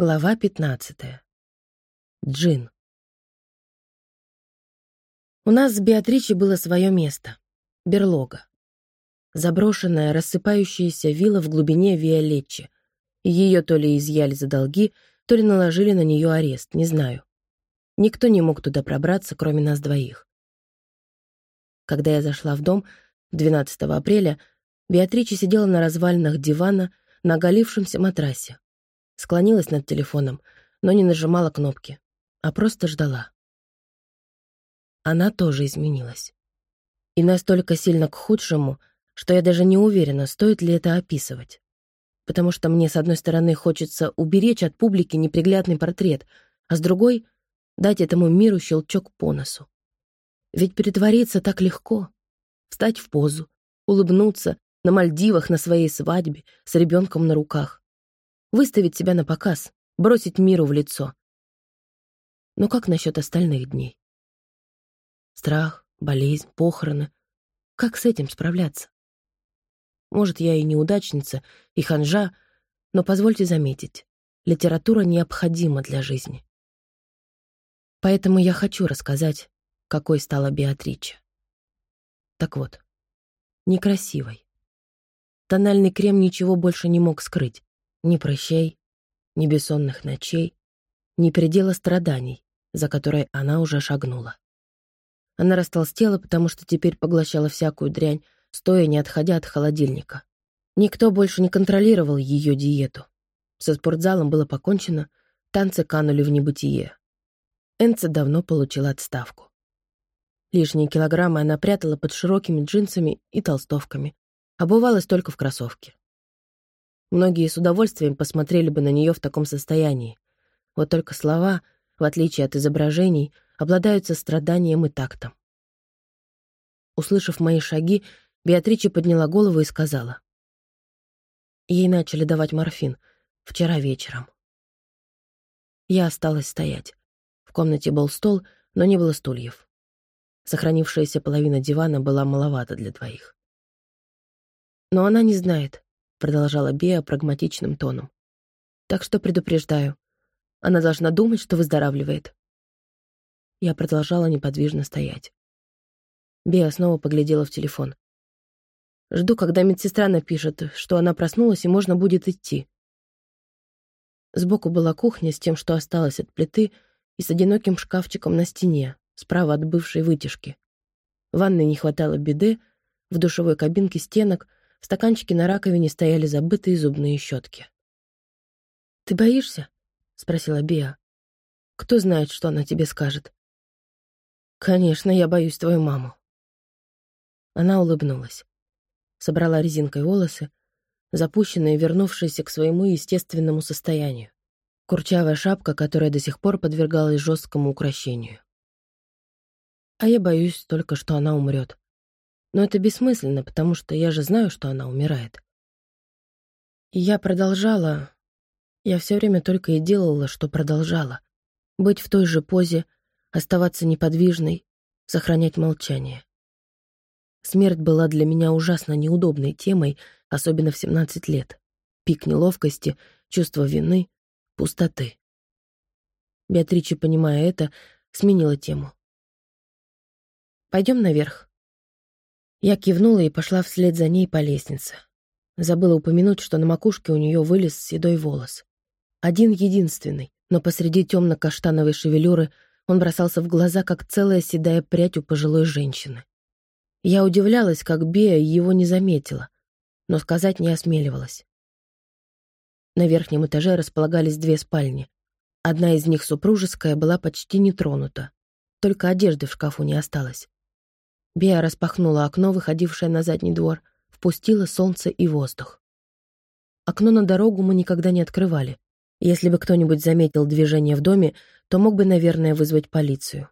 Глава пятнадцатая. Джин. У нас с Беатричей было свое место — берлога. Заброшенная, рассыпающаяся вилла в глубине Виолетчи. Ее то ли изъяли за долги, то ли наложили на нее арест, не знаю. Никто не мог туда пробраться, кроме нас двоих. Когда я зашла в дом 12 апреля, Беатрича сидела на развалинах дивана на оголившемся матрасе склонилась над телефоном, но не нажимала кнопки, а просто ждала. Она тоже изменилась. И настолько сильно к худшему, что я даже не уверена, стоит ли это описывать. Потому что мне, с одной стороны, хочется уберечь от публики неприглядный портрет, а с другой — дать этому миру щелчок по носу. Ведь притвориться так легко. Встать в позу, улыбнуться на Мальдивах на своей свадьбе с ребенком на руках выставить себя на показ, бросить миру в лицо. Но как насчет остальных дней? Страх, болезнь, похороны. Как с этим справляться? Может, я и неудачница, и ханжа, но позвольте заметить, литература необходима для жизни. Поэтому я хочу рассказать, какой стала Беатрича. Так вот, некрасивой. Тональный крем ничего больше не мог скрыть. Ни прыщей, ни бессонных ночей, ни предела страданий, за которые она уже шагнула. Она растолстела, потому что теперь поглощала всякую дрянь, стоя не отходя от холодильника. Никто больше не контролировал ее диету. Со спортзалом было покончено, танцы канули в небытие. Энца давно получила отставку. Лишние килограммы она прятала под широкими джинсами и толстовками, обувалась только в кроссовки. Многие с удовольствием посмотрели бы на нее в таком состоянии. Вот только слова, в отличие от изображений, обладают состраданием и тактом. Услышав мои шаги, Беатрича подняла голову и сказала. Ей начали давать морфин вчера вечером. Я осталась стоять. В комнате был стол, но не было стульев. Сохранившаяся половина дивана была маловато для двоих. Но она не знает, продолжала Беа прагматичным тоном. Так что предупреждаю. Она должна думать, что выздоравливает. Я продолжала неподвижно стоять. Беа снова поглядела в телефон. Жду, когда медсестра напишет, что она проснулась и можно будет идти. Сбоку была кухня с тем, что осталось от плиты, и с одиноким шкафчиком на стене, справа от бывшей вытяжки. В ванной не хватало беды, в душевой кабинке стенок, в стаканчике на раковине стояли забытые зубные щетки. «Ты боишься?» — спросила Биа. «Кто знает, что она тебе скажет?» «Конечно, я боюсь твою маму». Она улыбнулась. Собрала резинкой волосы, запущенные вернувшиеся к своему естественному состоянию. Курчавая шапка, которая до сих пор подвергалась жесткому украшению. А я боюсь только, что она умрет. Но это бессмысленно, потому что я же знаю, что она умирает. И я продолжала... Я все время только и делала, что продолжала. Быть в той же позе, оставаться неподвижной, сохранять молчание. Смерть была для меня ужасно неудобной темой, особенно в 17 лет. Пик неловкости, чувство вины, пустоты. Беатрича, понимая это, сменила тему. «Пойдем наверх», я кивнула и пошла вслед за ней по лестнице. Забыла упомянуть, что на макушке у нее вылез седой волос. Один единственный, но посреди темно-каштановой шевелюры он бросался в глаза, как целая седая прядь у пожилой женщины. Я удивлялась, как Бея его не заметила, но сказать не осмеливалась. На верхнем этаже располагались две спальни. Одна из них, супружеская, была почти не тронута. Только одежды в шкафу не осталось. Беа распахнула окно, выходившее на задний двор, впустила солнце и воздух. Окно на дорогу мы никогда не открывали. Если бы кто-нибудь заметил движение в доме, то мог бы, наверное, вызвать полицию.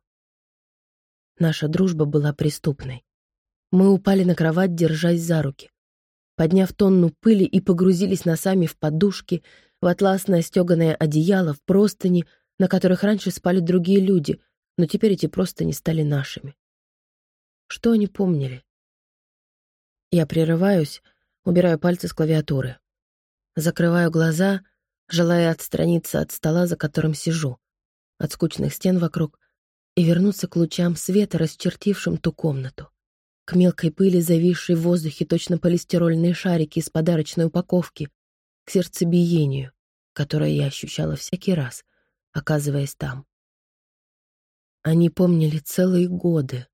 Наша дружба была преступной. Мы упали на кровать, держась за руки. Подняв тонну пыли и погрузились носами в подушки, в атласное стеганое одеяло, в простыни, на которых раньше спали другие люди, но теперь эти простыни стали нашими. Что они помнили? Я прерываюсь, убираю пальцы с клавиатуры. Закрываю глаза, желая отстраниться от стола, за которым сижу, от скучных стен вокруг, и вернуться к лучам света, расчертившим ту комнату, к мелкой пыли, зависшей в воздухе точно полистирольные шарики из подарочной упаковки, к сердцебиению, которое я ощущала всякий раз, оказываясь там. Они помнили целые годы.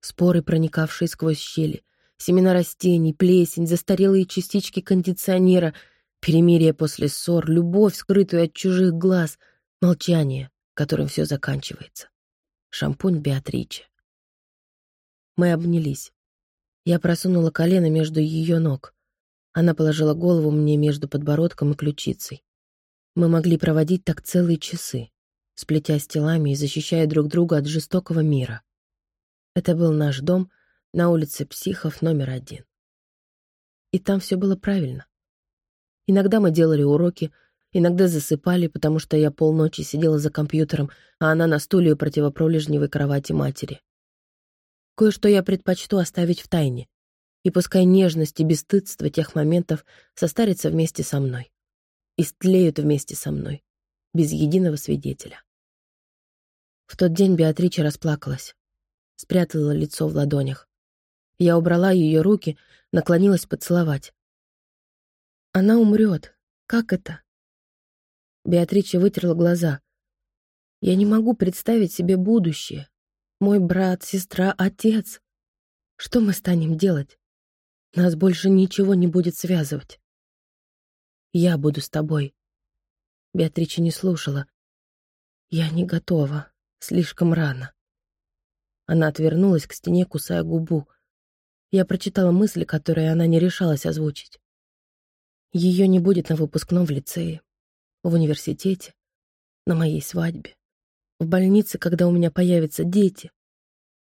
Споры, проникавшие сквозь щели, семена растений, плесень, застарелые частички кондиционера, перемирие после ссор, любовь, скрытую от чужих глаз, молчание, которым все заканчивается. Шампунь Беатриче. Мы обнялись. Я просунула колено между ее ног. Она положила голову мне между подбородком и ключицей. Мы могли проводить так целые часы сплетясь телами и защищая друг друга от жестокого мира. Это был наш дом на улице Психов номер один. И там все было правильно. Иногда мы делали уроки, иногда засыпали, потому что я полночи сидела за компьютером, а она на стуле у противопролежневой кровати матери. Кое-что я предпочту оставить в тайне, и пускай нежность и бесстыдство тех моментов состарятся вместе со мной, истлеют вместе со мной, без единого свидетеля. В тот день Беатрича расплакалась, спрятала лицо в ладонях. Я убрала ее руки, наклонилась поцеловать. «Она умрет. Как это?» Беатрича вытерла глаза. «Я не могу представить себе будущее. Мой брат, сестра, отец. Что мы станем делать? Нас больше ничего не будет связывать. Я буду с тобой». Беатрича не слушала. «Я не готова. Слишком рано. Она отвернулась к стене, кусая губу. Я прочитала мысли, которые она не решалась озвучить. Ее не будет на выпускном в лицее, в университете, на моей свадьбе, в больнице, когда у меня появятся дети.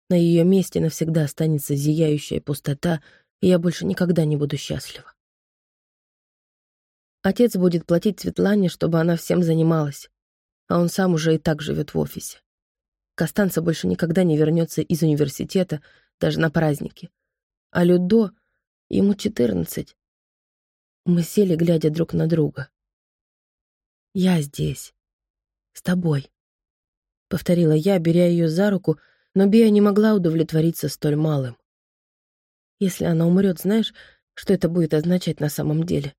На ее месте навсегда останется зияющая пустота, и я больше никогда не буду счастлива. Отец будет платить Светлане, чтобы она всем занималась, а он сам уже и так живет в офисе. Костанца больше никогда не вернется из университета, даже на праздники. А Людо, ему четырнадцать. Мы сели, глядя друг на друга. «Я здесь. С тобой», — повторила я, беря ее за руку, но Бия не могла удовлетвориться столь малым. «Если она умрет, знаешь, что это будет означать на самом деле?»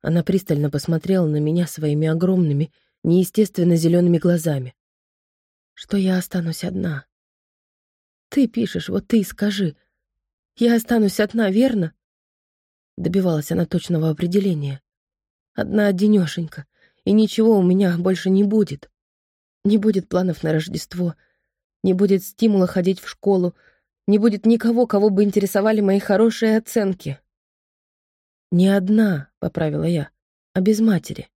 Она пристально посмотрела на меня своими огромными, неестественно зелеными глазами что я останусь одна. Ты пишешь, вот ты и скажи. Я останусь одна, верно? Добивалась она точного определения. Одна одинешенька, и ничего у меня больше не будет. Не будет планов на Рождество, не будет стимула ходить в школу, не будет никого, кого бы интересовали мои хорошие оценки. «Не одна», — поправила я, — «а без матери».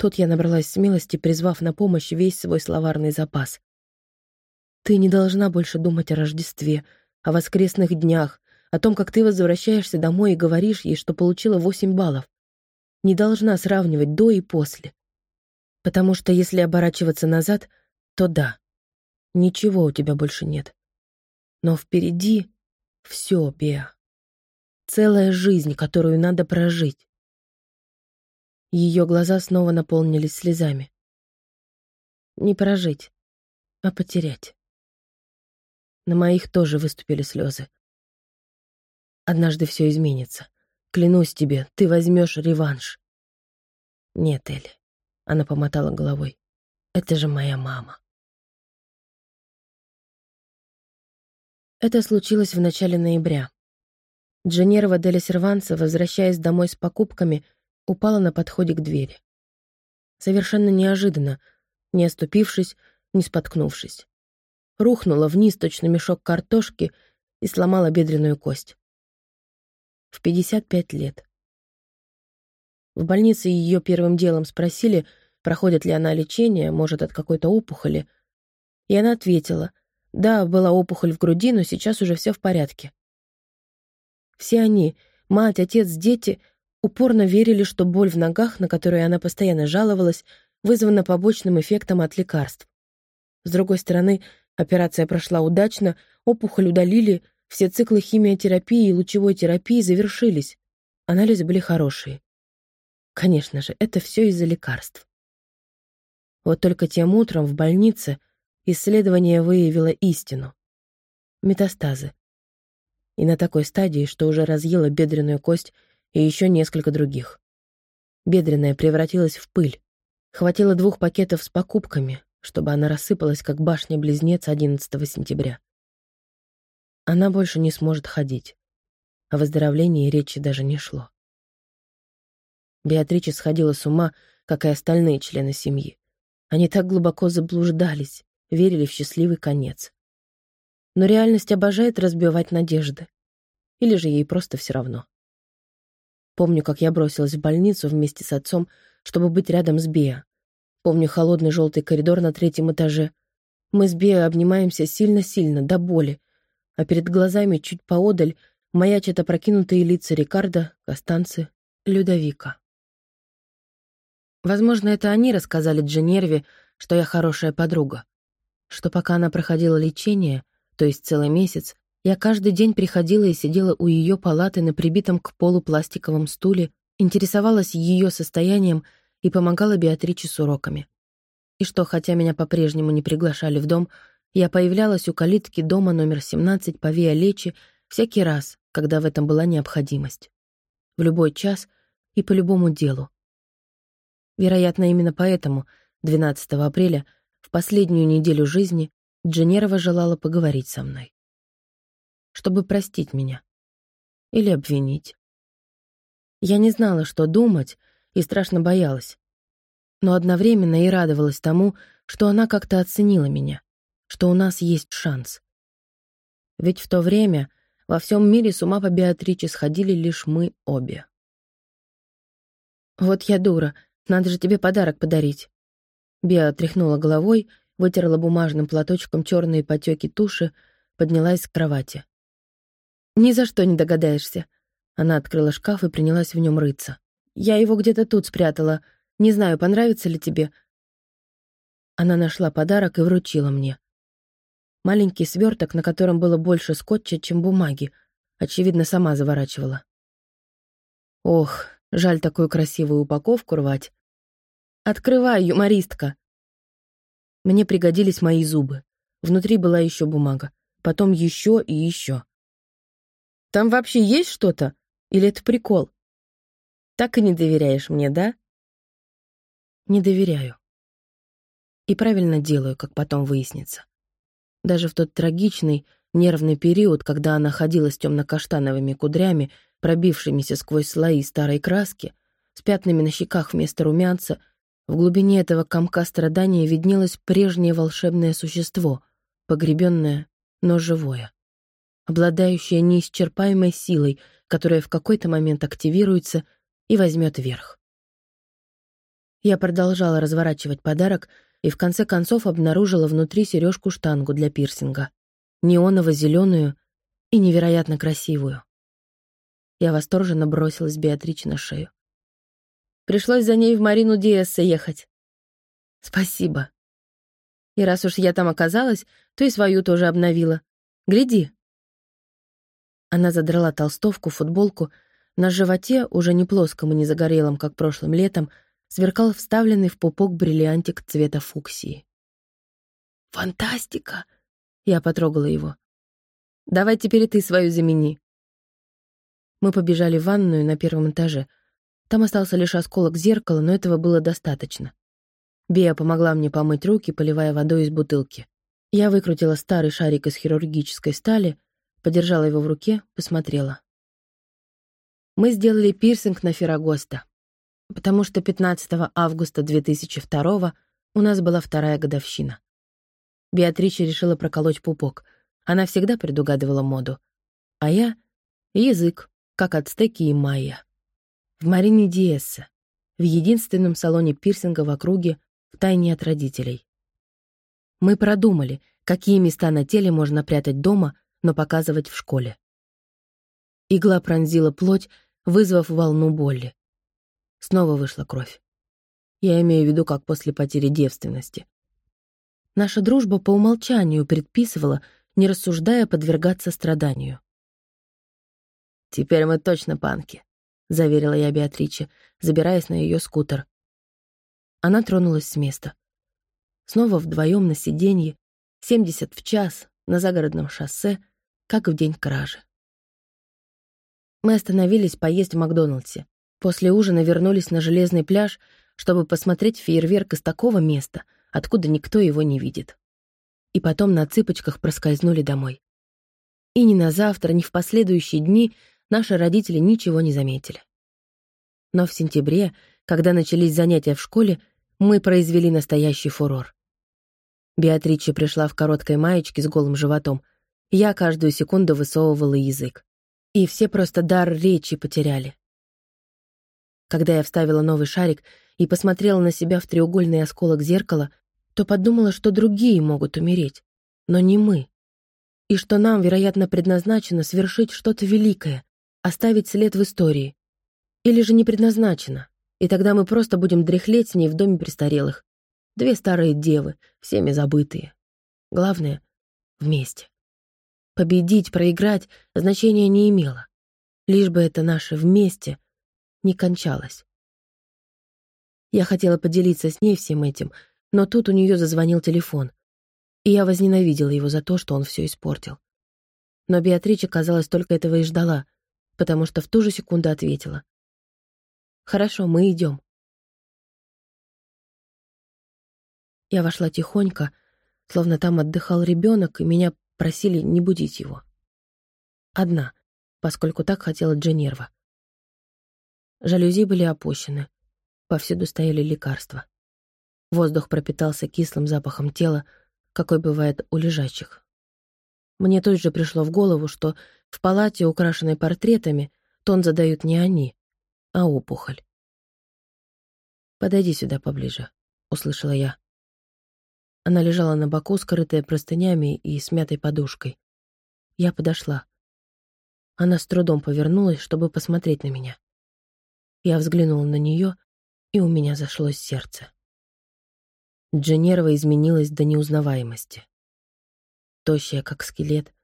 Тут я набралась смелости, призвав на помощь весь свой словарный запас. «Ты не должна больше думать о Рождестве, о воскресных днях, о том, как ты возвращаешься домой и говоришь ей, что получила восемь баллов. Не должна сравнивать до и после. Потому что если оборачиваться назад, то да, ничего у тебя больше нет. Но впереди все, Беа. Целая жизнь, которую надо прожить. Ее глаза снова наполнились слезами. Не прожить, а потерять. На моих тоже выступили слезы. Однажды все изменится. Клянусь тебе, ты возьмешь реванш. Нет, Элли. Она помотала головой. Это же моя мама. Это случилось в начале ноября. Дженерва Деля Серванца, возвращаясь домой с покупками, упала на подходе к двери. Совершенно неожиданно, не оступившись, не споткнувшись. Рухнула вниз точно мешок картошки и сломала бедренную кость. В 55 лет. В больнице ее первым делом спросили, проходит ли она лечение, может, от какой-то опухоли. И она ответила, да, была опухоль в груди, но сейчас уже все в порядке. Все они, мать, отец, дети, упорно верили, что боль в ногах, на которую она постоянно жаловалась, вызвана побочным эффектом от лекарств. С другой стороны, операция прошла удачно, опухоль удалили, все циклы химиотерапии и лучевой терапии завершились. Анализы были хорошие. Конечно же, это все из-за лекарств. Вот только тем утром в больнице исследование выявило истину. Метастазы. И на такой стадии, что уже разъела бедренную кость и еще несколько других. Бедренная превратилась в пыль. Хватило двух пакетов с покупками, чтобы она рассыпалась, как башня-близнец 11 сентября. Она больше не сможет ходить. О выздоровлении речи даже не шло. Беатрича сходила с ума, как и остальные члены семьи. Они так глубоко заблуждались, верили в счастливый конец. Но реальность обожает разбивать надежды. Или же ей просто все равно. Помню, как я бросилась в больницу вместе с отцом, чтобы быть рядом с Беа. Помню холодный желтый коридор на третьем этаже. Мы с Беа обнимаемся сильно-сильно, до боли, а перед глазами чуть поодаль маячат опрокинутые лица Рикардо, Костанцы, Людовика. Возможно, это они рассказали Дженерве, что я хорошая подруга. Что пока она проходила лечение, то есть целый месяц, я каждый день приходила и сидела у ее палаты на прибитом к полу пластиковом стуле, интересовалась ее состоянием и помогала Беатриче с уроками. И что, хотя меня по-прежнему не приглашали в дом, я появлялась у калитки дома номер 17 по Виа Лечи всякий раз, когда в этом была необходимость. В любой час и по любому делу. Вероятно, именно поэтому 12 апреля, в последнюю неделю жизни, Дженерова желала поговорить со мной. Чтобы простить меня. Или обвинить. Я не знала, что думать, и страшно боялась. Но одновременно и радовалась тому, что она как-то оценила меня, что у нас есть шанс. Ведь в то время во всем мире с ума по Беатриче сходили лишь мы обе. «Вот я дура», надо же тебе подарок подарить». Беа тряхнула головой, вытерла бумажным платочком черные потеки туши, поднялась с кровати. «Ни за что не догадаешься». Она открыла шкаф и принялась в нем рыться. «Я его где-то тут спрятала. Не знаю, понравится ли тебе». Она нашла подарок и вручила мне. Маленький сверток, на котором было больше скотча, чем бумаги. Очевидно, сама заворачивала. Ох, жаль такую красивую упаковку рвать. «Открывай, юмористка!» Мне пригодились мои зубы. Внутри была еще бумага. Потом еще и еще. «Там вообще есть что-то? Или это прикол?» «Так и не доверяешь мне, да?» «Не доверяю. И правильно делаю, как потом выяснится. Даже в тот трагичный, нервный период, когда она ходила с темно-каштановыми кудрями, пробившимися сквозь слои старой краски, с пятнами на щеках вместо румянца в глубине этого комка страдания виднелось прежнее волшебное существо, погребенное, но живое, обладающее неисчерпаемой силой, которая в какой-то момент активируется и возьмет верх. Я продолжала разворачивать подарок и в конце концов обнаружила внутри сережку-штангу для пирсинга, неоново-зеленую и невероятно красивую. Я восторженно бросилась Беатриче на шею. Пришлось за ней в Марину Диэссе ехать. Спасибо. И раз уж я там оказалась, то и свою тоже обновила. Гляди. Она задрала толстовку, футболку. На животе, уже не плоском и не загорелом, как прошлым летом, сверкал вставленный в пупок бриллиантик цвета фуксии. «Фантастика!» Я потрогала его. «Давай теперь и ты свою замени». Мы побежали в ванную на первом этаже — там остался лишь осколок зеркала, но этого было достаточно. Бея помогла мне помыть руки, поливая водой из бутылки. Я выкрутила старый шарик из хирургической стали, подержала его в руке, посмотрела. Мы сделали пирсинг на Феррагоста, потому что 15 августа 2002 у нас была вторая годовщина. Беатрича решила проколоть пупок. Она всегда предугадывала моду. А я — язык, как ацтеки и майя в Марине Диэссе, в единственном салоне пирсинга в округе, в тайне от родителей. Мы продумали, какие места на теле можно прятать дома, но показывать в школе. Игла пронзила плоть, вызвав волну боли. Снова вышла кровь. Я имею в виду, как после потери девственности. Наша дружба по умолчанию предписывала, не рассуждая, подвергаться страданию. «Теперь мы точно панки», заверила я Беатриче, забираясь на ее скутер. Она тронулась с места. Снова вдвоем на сиденье, 70 в час, на загородном шоссе, как в день кражи. Мы остановились поесть в Макдональдсе. После ужина вернулись на железный пляж, чтобы посмотреть фейерверк из такого места, откуда никто его не видит. И потом на цыпочках проскользнули домой. И ни на завтра, ни в последующие дни наши родители ничего не заметили. Но в сентябре, когда начались занятия в школе, мы произвели настоящий фурор. Беатрича пришла в короткой маечке с голым животом. Я каждую секунду высовывала язык. И все просто дар речи потеряли. Когда я вставила новый шарик и посмотрела на себя в треугольный осколок зеркала, то подумала, что другие могут умереть, но не мы. И что нам, вероятно, предназначено совершить что-то великое, оставить след в истории. Или же не предназначено, и тогда мы просто будем дряхлеть с ней в доме престарелых. Две старые девы, всеми забытые. Главное — вместе. Победить, проиграть значения не имело. Лишь бы это наше «вместе» не кончалось. Я хотела поделиться с ней всем этим, но тут у нее зазвонил телефон, и я возненавидела его за то, что он все испортил. Но Беатрича, казалось, только этого и ждала, потому что в ту же секунду ответила. «Хорошо, мы идем». Я вошла тихонько, словно там отдыхал ребенок, и меня Просили не будить его. Одна, поскольку так хотела Дженерва. Жалюзи были опущены. Повсюду стояли лекарства. Воздух пропитался кислым запахом тела, какой бывает у лежачих. Мне тут же пришло в голову, что в палате, украшенной портретами, тон задают не они, а опухоль. «Подойди сюда поближе», — услышала я. Она лежала на боку, скрытая простынями и смятой подушкой. Я подошла. Она с трудом повернулась, чтобы посмотреть на меня. Я взглянула на нее, и у меня зашлось сердце. Дженерва изменилась до неузнаваемости. Тощая, как скелет,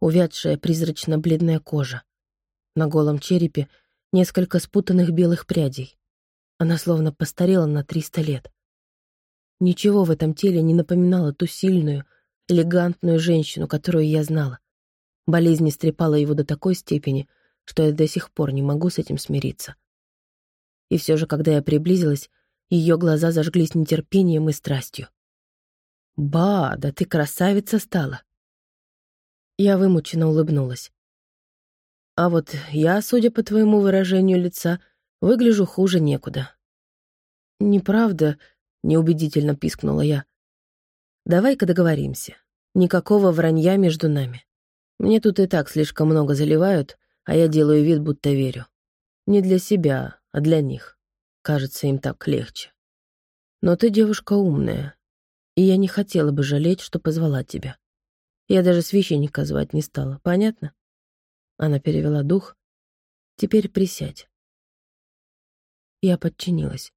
увядшая призрачно-бледная кожа. На голом черепе несколько спутанных белых прядей. Она словно постарела на триста лет. Ничего в этом теле не напоминало ту сильную, элегантную женщину, которую я знала. Болезнь истрепала его до такой степени, что я до сих пор не могу с этим смириться. И все же, когда я приблизилась, ее глаза зажглись нетерпением и страстью. «Ба, да ты красавица стала!» Я вымученно улыбнулась. «А вот я, судя по твоему выражению лица, выгляжу хуже некуда». «Неправда», неубедительно пискнула я. Давай-ка договоримся. Никакого вранья между нами. Мне тут и так слишком много заливают, а я делаю вид, будто верю. Не для себя, а для них. Кажется, им так легче. Но ты девушка умная, и я не хотела бы жалеть, что позвала тебя. Я даже священника звать не стала, понятно? Она перевела дух. Теперь присядь. Я подчинилась.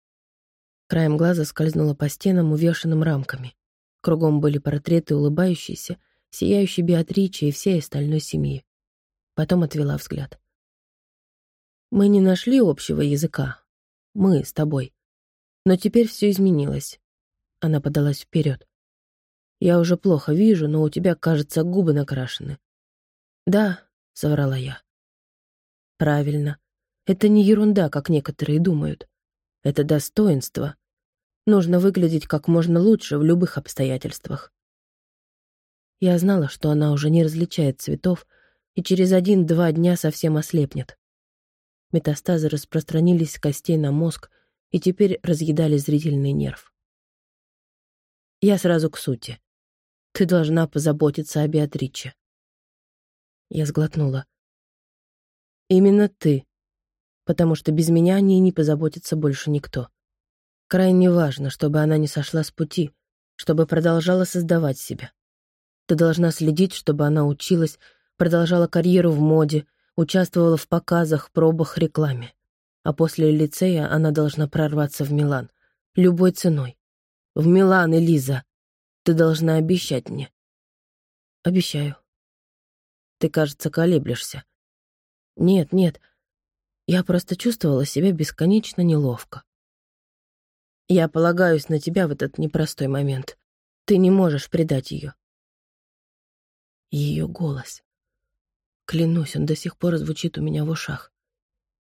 Краем глаза скользнула по стенам, увешанным рамками. Кругом были портреты улыбающейся, сияющей Беатричи и всей остальной семьи. Потом отвела взгляд. «Мы не нашли общего языка. Мы с тобой. Но теперь все изменилось». Она подалась вперед. «Я уже плохо вижу, но у тебя, кажется, губы накрашены». «Да», — соврала я. «Правильно. Это не ерунда, как некоторые думают. Это достоинство, Нужно выглядеть как можно лучше в любых обстоятельствах. Я знала, что она уже не различает цветов и через один-два дня совсем ослепнет. Метастазы распространились с костей на мозг и теперь разъедали зрительный нерв. Я сразу к сути. Ты должна позаботиться о Беатриче. Я сглотнула. Именно ты, потому что без меня о ней не позаботится больше никто. Крайне важно, чтобы она не сошла с пути, чтобы продолжала создавать себя. Ты должна следить, чтобы она училась, продолжала карьеру в моде, участвовала в показах, пробах, рекламе. А после лицея она должна прорваться в Милан. Любой ценой. В Милан, Элиза. Ты должна обещать мне. Обещаю. Ты, кажется, колеблешься. Нет, нет. Я просто чувствовала себя бесконечно неловко. Я полагаюсь на тебя в этот непростой момент. Ты не можешь предать ее. Ее голос. Клянусь, он до сих пор звучит у меня в ушах.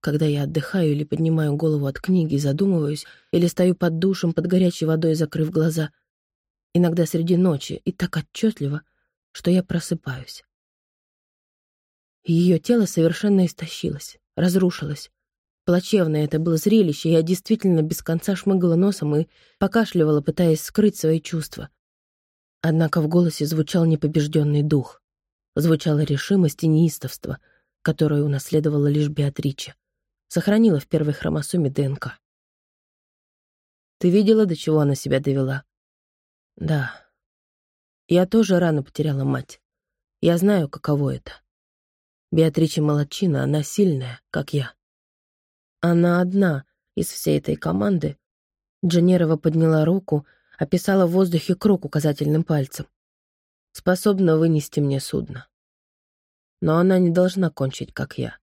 Когда я отдыхаю или поднимаю голову от книги, задумываюсь, или стою под душем под горячей водой, закрыв глаза. Иногда среди ночи, и так отчетливо, что я просыпаюсь. Ее тело совершенно истощилось, разрушилось. Плачевное это было зрелище, я действительно без конца шмыгала носом и покашливала, пытаясь скрыть свои чувства. Однако в голосе звучал непобежденный дух. Звучала решимость и неистовство, которую унаследовала лишь Беатриче. Сохранила в первой хромосоме ДНК. Ты видела, до чего она себя довела? Да. Я тоже рано потеряла мать. Я знаю, каково это. Беатрича молодчина, она сильная, как я. Она одна из всей этой команды. Дженерова подняла руку, описала в воздухе круг указательным пальцем. Способна вынести мне судно. Но она не должна кончить, как я.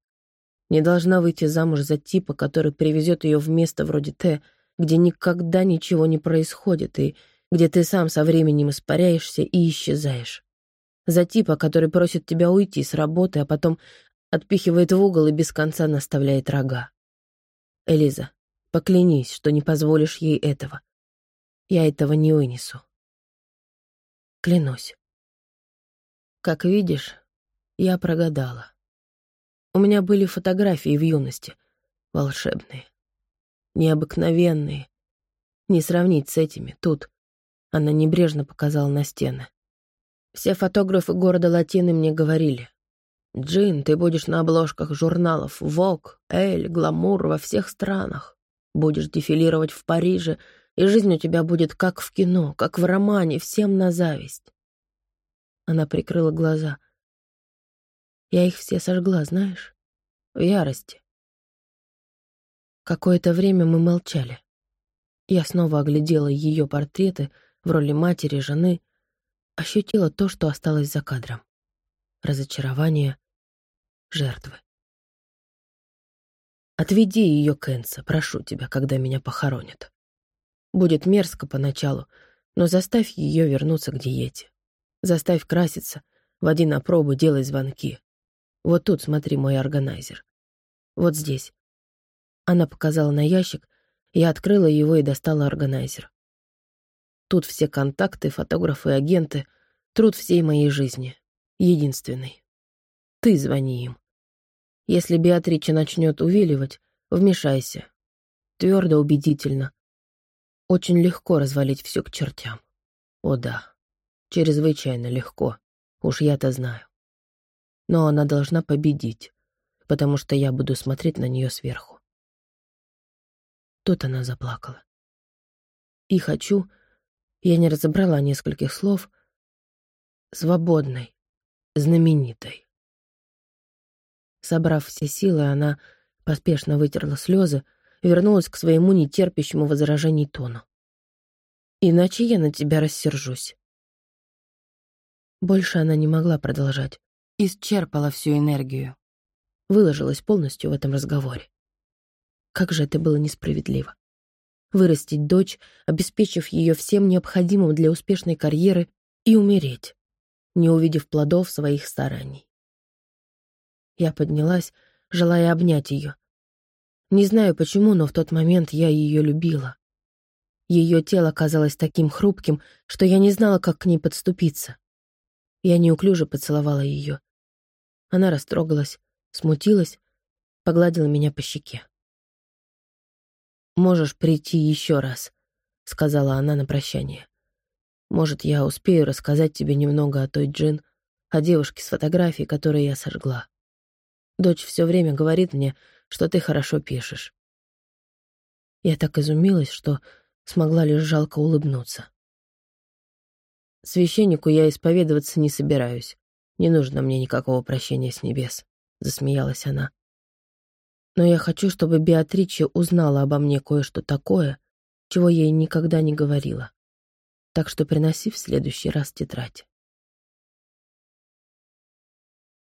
Не должна выйти замуж за типа, который привезет ее в место вроде Т, где никогда ничего не происходит и где ты сам со временем испаряешься и исчезаешь. За типа, который просит тебя уйти с работы, а потом отпихивает в угол и без конца наставляет рога. Элиза, поклянись, что не позволишь ей этого. Я этого не вынесу. Клянусь. Как видишь, я прогадала. У меня были фотографии в юности, волшебные, необыкновенные. Не сравнить с этими, тут. Она небрежно показала на стены. Все фотографы города Латины мне говорили. «Джин, ты будешь на обложках журналов «Вог», «Эль», «Гламур» во всех странах. Будешь дефилировать в Париже, и жизнь у тебя будет как в кино, как в романе, всем на зависть». Она прикрыла глаза. Я их все сожгла, знаешь? В ярости. Какое-то время мы молчали. Я снова оглядела ее портреты в роли матери, жены, ощутила то, что осталось за кадром. Разочарование, жертвы. Отведи ее, Кэнса, прошу тебя, когда меня похоронят. Будет мерзко поначалу, но заставь ее вернуться к диете. Заставь краситься, води на пробу, делай звонки. Вот тут, смотри, мой органайзер. Вот здесь. Она показала на ящик, я открыла его и достала органайзер. Тут все контакты, фотографы, агенты, труд всей моей жизни. Единственный. Ты звони им. Если Беатрича начнет увиливать, вмешайся. Твердо, убедительно. Очень легко развалить все к чертям. О да, чрезвычайно легко. Уж я-то знаю. Но она должна победить, потому что я буду смотреть на нее сверху. Тут она заплакала. И хочу, я не разобрала нескольких слов, свободной, знаменитой. Собрав все силы, она поспешно вытерла слезы вернулась к своему нетерпящему возражений тону. «Иначе я на тебя рассержусь». Больше она не могла продолжать. Исчерпала всю энергию. Выложилась полностью в этом разговоре. Как же это было несправедливо. Вырастить дочь, обеспечив ее всем необходимым для успешной карьеры, и умереть, не увидев плодов своих стараний. Я поднялась, желая обнять ее. Не знаю почему, но в тот момент я ее любила. Ее тело казалось таким хрупким, что я не знала, как к ней подступиться. Я неуклюже поцеловала ее. Она растрогалась, смутилась, погладила меня по щеке. «Можешь прийти еще раз», — сказала она на прощание. «Может, я успею рассказать тебе немного о той Джин, о девушке с фотографией, которую я сожгла. Дочь все время говорит мне, что ты хорошо пишешь. Я так изумилась, что смогла лишь жалко улыбнуться. Священнику я исповедоваться не собираюсь. Не нужно мне никакого прощения с небес, — засмеялась она. Но я хочу, чтобы Беатриче узнала обо мне кое-что такое, чего я ей никогда не говорила. Так что приноси в следующий раз тетрадь.